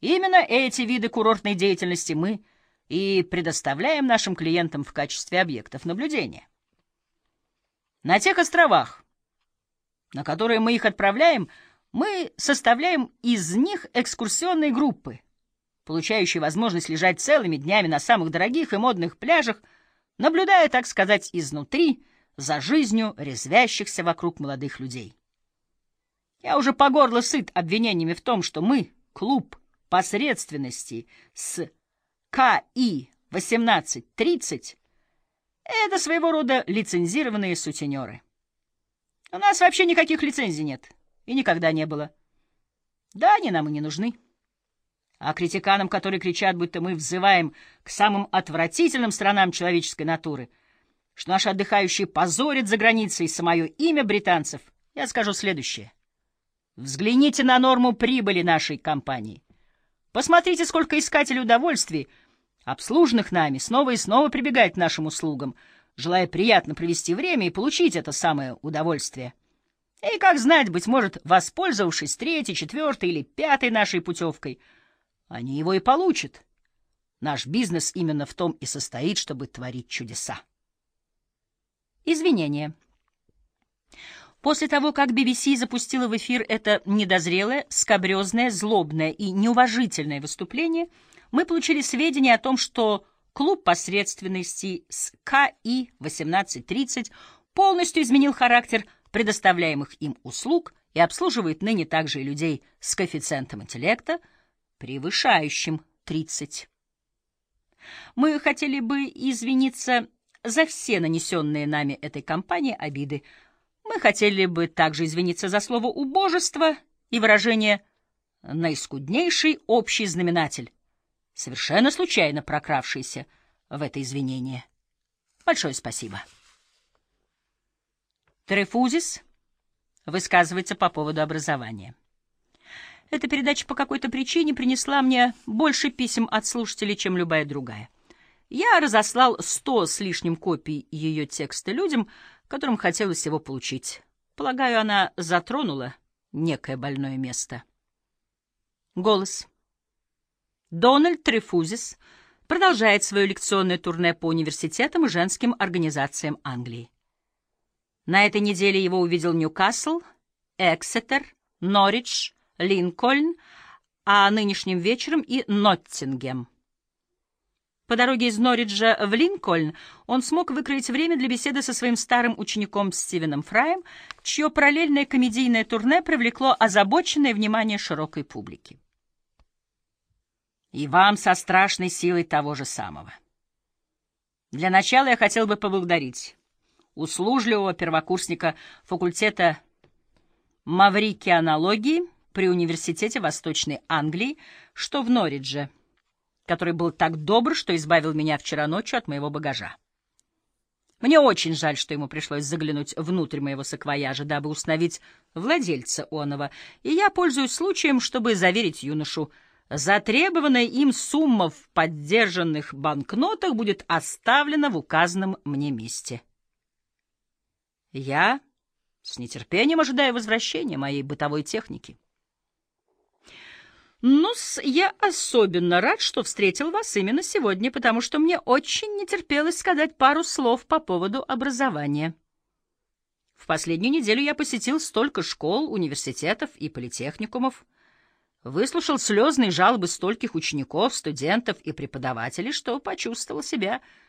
Именно эти виды курортной деятельности мы и предоставляем нашим клиентам в качестве объектов наблюдения. На тех островах, на которые мы их отправляем, мы составляем из них экскурсионные группы, получающие возможность лежать целыми днями на самых дорогих и модных пляжах, наблюдая, так сказать, изнутри за жизнью резвящихся вокруг молодых людей. Я уже по горло сыт обвинениями в том, что мы, клуб посредственности с КИ 1830, это своего рода лицензированные сутенеры. У нас вообще никаких лицензий нет и никогда не было. Да, они нам и не нужны. А критиканам, которые кричат, будто мы взываем к самым отвратительным сторонам человеческой натуры, что наши отдыхающие позорят за границей самое имя британцев, я скажу следующее. Взгляните на норму прибыли нашей компании. Посмотрите, сколько искателей удовольствий, обслуженных нами, снова и снова прибегает к нашим услугам, желая приятно провести время и получить это самое удовольствие. И, как знать, быть может, воспользовавшись третьей, четвертой или пятой нашей путевкой, они его и получат. Наш бизнес именно в том и состоит, чтобы творить чудеса. Извинения. После того, как BBC запустила в эфир это недозрелое, скобрезное, злобное и неуважительное выступление, мы получили сведения о том, что клуб посредственности с КИ 1830 полностью изменил характер предоставляемых им услуг и обслуживает ныне также и людей с коэффициентом интеллекта, превышающим 30. Мы хотели бы извиниться за все нанесенные нами этой компании обиды, мы хотели бы также извиниться за слово «убожество» и выражение «наискуднейший общий знаменатель», совершенно случайно прокравшийся в это извинение. Большое спасибо. Трефузис высказывается по поводу образования. Эта передача по какой-то причине принесла мне больше писем от слушателей, чем любая другая. Я разослал сто с лишним копий ее текста людям, которым хотелось его получить. Полагаю, она затронула некое больное место. Голос. Дональд Трефузис продолжает свое лекционное турне по университетам и женским организациям Англии. На этой неделе его увидел Ньюкасл, Эксетер, Норридж, Линкольн, а нынешним вечером и Ноттингем. По дороге из Норриджа в Линкольн он смог выкроить время для беседы со своим старым учеником Стивеном Фраем, чье параллельное комедийное турне привлекло озабоченное внимание широкой публики. И вам со страшной силой того же самого. Для начала я хотел бы поблагодарить услужливого первокурсника факультета маврикианологии при Университете Восточной Англии, что в Норридже, который был так добр, что избавил меня вчера ночью от моего багажа. Мне очень жаль, что ему пришлось заглянуть внутрь моего саквояжа, дабы установить владельца оного, и я пользуюсь случаем, чтобы заверить юношу, затребованная им сумма в поддержанных банкнотах будет оставлена в указанном мне месте. Я с нетерпением ожидаю возвращения моей бытовой техники ну я особенно рад, что встретил вас именно сегодня, потому что мне очень не терпелось сказать пару слов по поводу образования. В последнюю неделю я посетил столько школ, университетов и политехникумов, выслушал слезные жалобы стольких учеников, студентов и преподавателей, что почувствовал себя